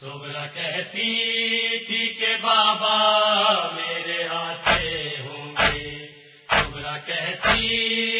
سبرا کہتی تھی کہ بابا میرے آتے ہوں گے۔ سبرا کہتی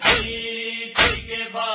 ٹھیک ہے بات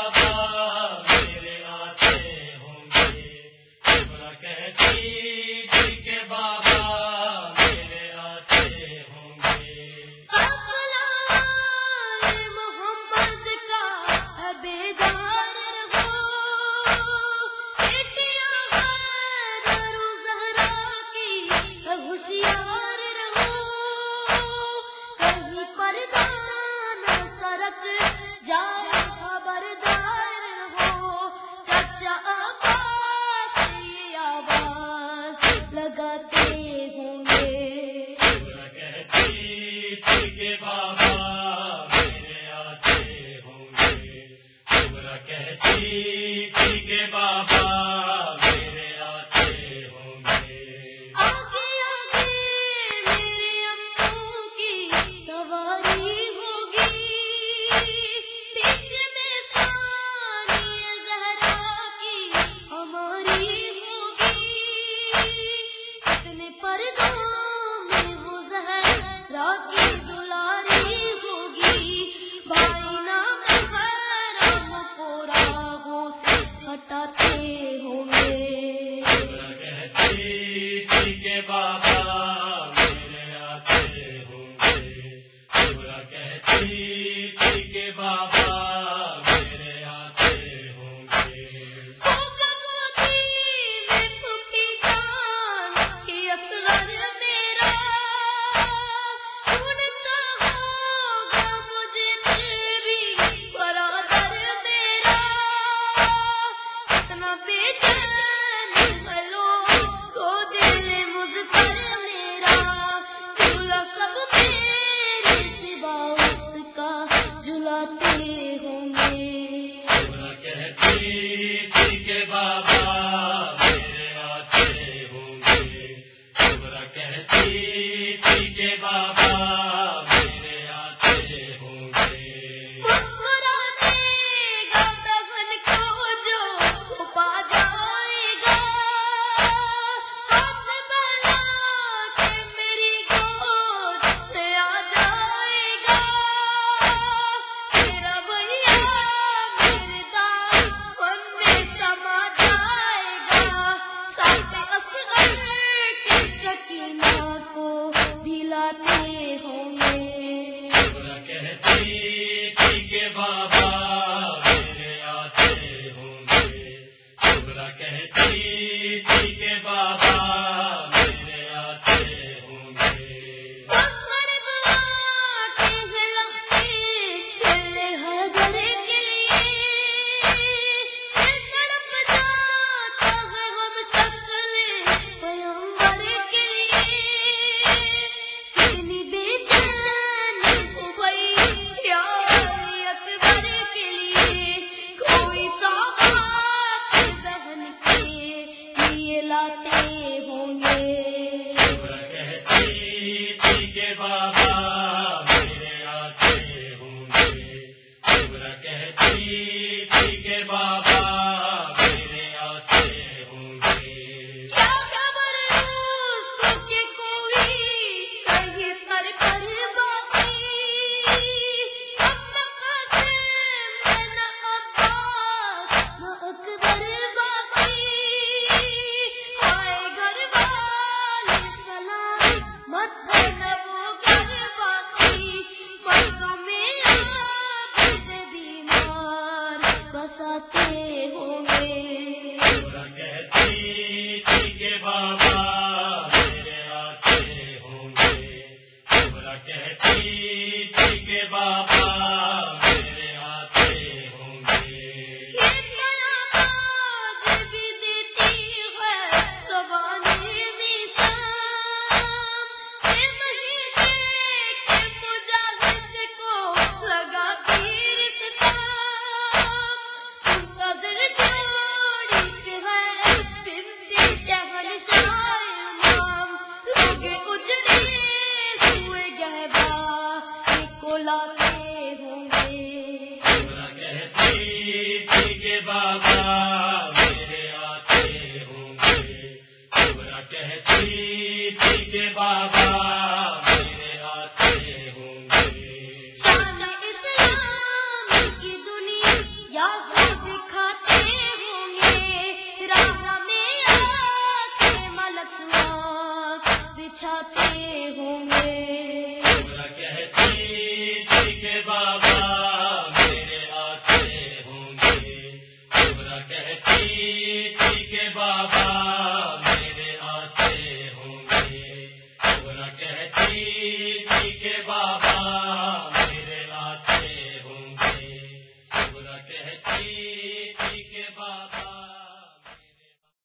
کی میرا کو دلاتے ہو۔ بات